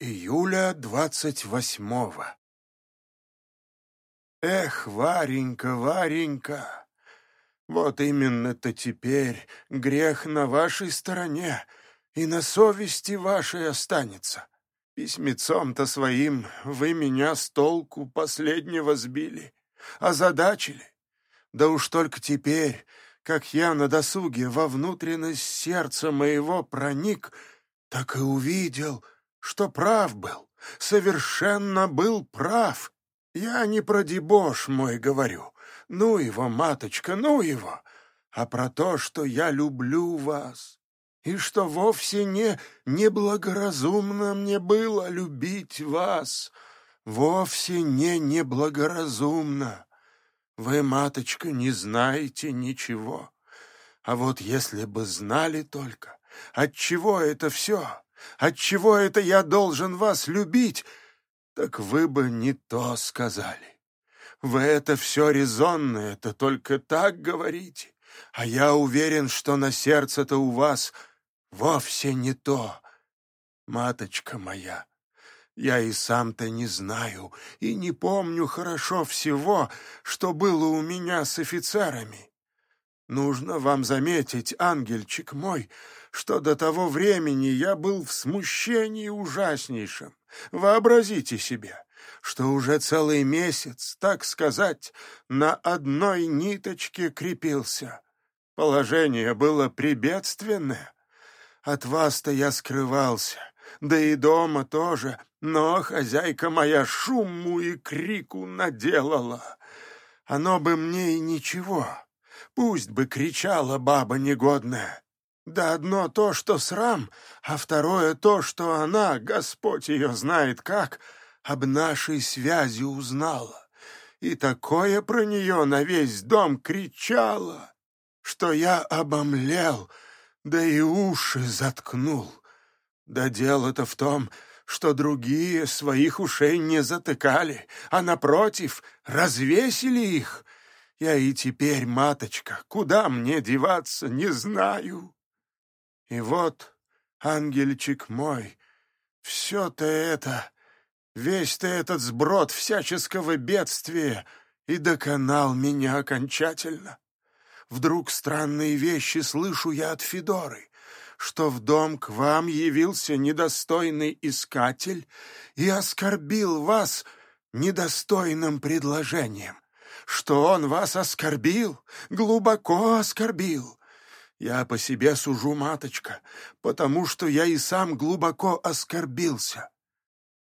Июля двадцать восьмого. Эх, Варенька, Варенька, вот именно-то теперь грех на вашей стороне и на совести вашей останется. Письмецом-то своим вы меня с толку последнего сбили, озадачили. Да уж только теперь, как я на досуге во внутренность сердца моего проник, так и увидел — что прав был, совершенно был прав. Я не про дебош мой говорю, ну его, маточка, ну его, а про то, что я люблю вас, и что вовсе не неблагоразумно мне было любить вас, вовсе не неблагоразумно. Вы, маточка, не знаете ничего. А вот если бы знали только, отчего это все, Отчего это я должен вас любить? Так вы бы не то сказали. Вы это все резонно, это только так говорите. А я уверен, что на сердце-то у вас вовсе не то. Маточка моя, я и сам-то не знаю и не помню хорошо всего, что было у меня с офицерами. Нужно вам заметить, ангельчик мой, что до того времени я был в смущении ужаснейшем. Вообразите себе, что уже целый месяц, так сказать, на одной ниточке крепился. Положение было прибедственное. От вас-то я скрывался, да и дома тоже, но хозяйка моя шуму и крику наделала. Оно бы мне и ничего, пусть бы кричала баба негодная. Да одно то, что срам, а второе то, что она, Господь ее знает как, об нашей связи узнала. И такое про нее на весь дом кричала, что я обомлел, да и уши заткнул. Да дело-то в том, что другие своих ушей не затыкали, а, напротив, развесили их. Я и теперь, маточка, куда мне деваться, не знаю. И вот, ангельчик мой, все-то это, весь-то этот сброд всяческого бедствия и доконал меня окончательно. Вдруг странные вещи слышу я от Федоры, что в дом к вам явился недостойный искатель и оскорбил вас недостойным предложением, что он вас оскорбил, глубоко оскорбил, я по себе сужу, маточка, потому что я и сам глубоко оскорбился.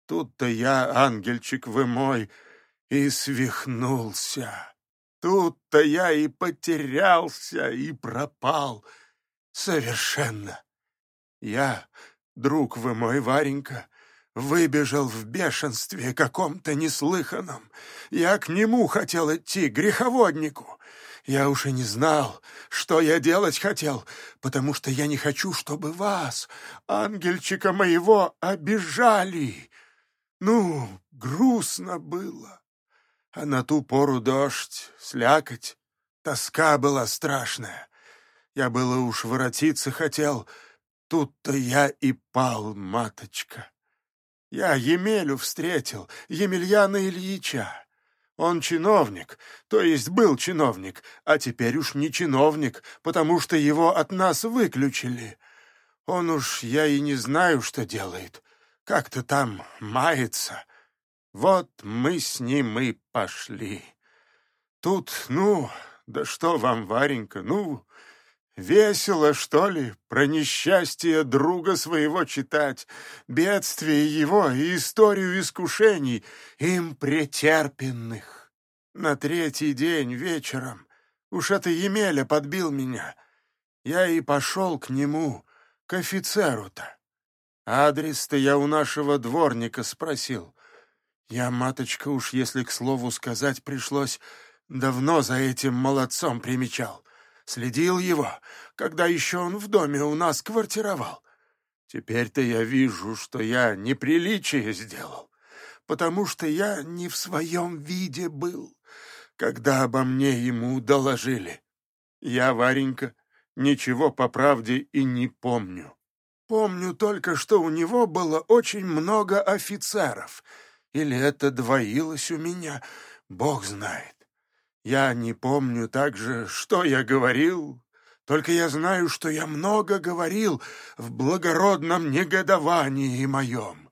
Тут-то я, ангельчик вы мой, и свихнулся. Тут-то я и потерялся, и пропал. Совершенно. Я, друг вы мой, Варенька, выбежал в бешенстве каком-то неслыханном. Я к нему хотел идти, греховоднику. Я уж и не знал, что я делать хотел, потому что я не хочу, чтобы вас, ангельчика моего, обижали. Ну, грустно было. А на ту пору дождь, слякоть, тоска была страшная. Я было уж воротиться хотел, тут-то я и пал, маточка. Я Емелю встретил, Емельяна Ильича. Он чиновник, то есть был чиновник, а теперь уж не чиновник, потому что его от нас выключили. Он уж, я и не знаю, что делает. Как-то там мается. Вот мы с ним и пошли. Тут, ну, да что вам, Варенька, ну, Весело, что ли, про несчастье друга своего читать, бедствие его и историю искушений, им претерпенных. На третий день вечером уж это Емеля подбил меня. Я и пошел к нему, к офицеру-то. Адрес-то я у нашего дворника спросил. Я, маточка, уж если к слову сказать пришлось, давно за этим молодцом примечал следил его, когда еще он в доме у нас квартировал. Теперь-то я вижу, что я неприличие сделал, потому что я не в своем виде был, когда обо мне ему доложили. Я, Варенька, ничего по правде и не помню. Помню только, что у него было очень много офицеров. Или это двоилось у меня, бог знает. Я не помню также, что я говорил, только я знаю, что я много говорил в благородном негодовании моем.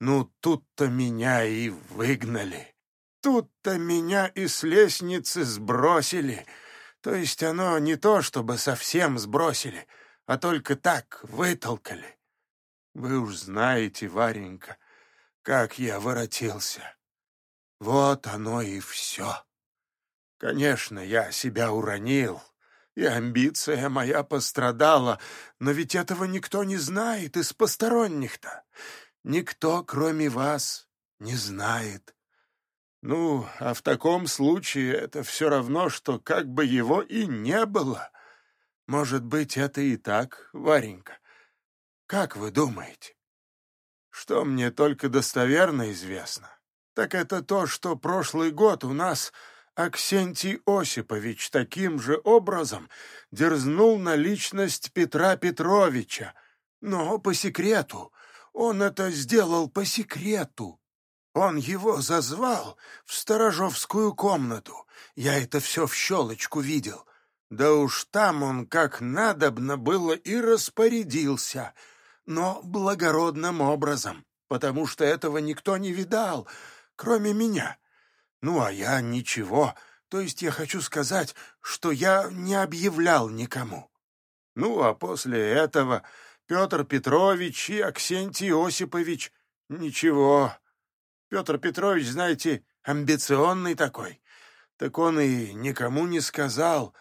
Ну, тут-то меня и выгнали. Тут-то меня и с лестницы сбросили. То есть оно не то, чтобы совсем сбросили, а только так вытолкали. Вы уж знаете, Варенька, как я воротился. Вот оно и все. Конечно, я себя уронил, и амбиция моя пострадала, но ведь этого никто не знает из посторонних-то. Никто, кроме вас, не знает. Ну, а в таком случае это все равно, что как бы его и не было. Может быть, это и так, Варенька. Как вы думаете? Что мне только достоверно известно, так это то, что прошлый год у нас Аксентий Осипович таким же образом дерзнул на личность Петра Петровича, но по секрету. Он это сделал по секрету. Он его зазвал в сторожовскую комнату. Я это все в щелочку видел. Да уж там он как надобно было и распорядился, но благородным образом, потому что этого никто не видал, кроме меня. Ну, а я ничего, то есть я хочу сказать, что я не объявлял никому. Ну, а после этого Петр Петрович и Аксентий Осипович ничего. Петр Петрович, знаете, амбиционный такой. Так он и никому не сказал.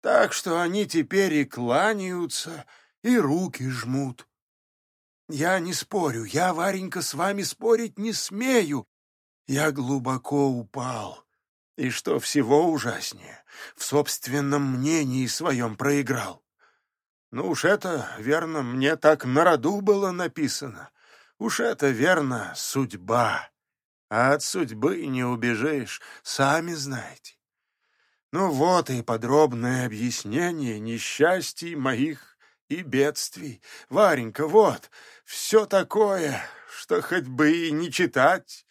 Так что они теперь и кланяются, и руки жмут. Я не спорю, я, Варенька, с вами спорить не смею, я глубоко упал. И что всего ужаснее, в собственном мнении своем проиграл. Ну уж это, верно, мне так на роду было написано. Уж это, верно, судьба. А от судьбы не убежишь, сами знаете. Ну вот и подробное объяснение несчастий моих и бедствий. Варенька, вот, все такое, что хоть бы и не читать,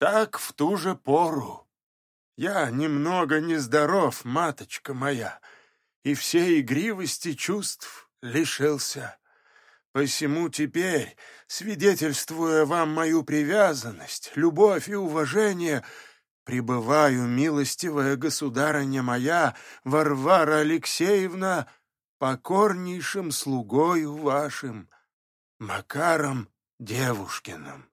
так в ту же пору. Я немного нездоров, маточка моя, и всей игривости чувств лишился. Посему теперь, свидетельствуя вам мою привязанность, любовь и уважение, пребываю, милостивая государыня моя, Варвара Алексеевна, покорнейшим слугою вашим, Макаром Девушкиным.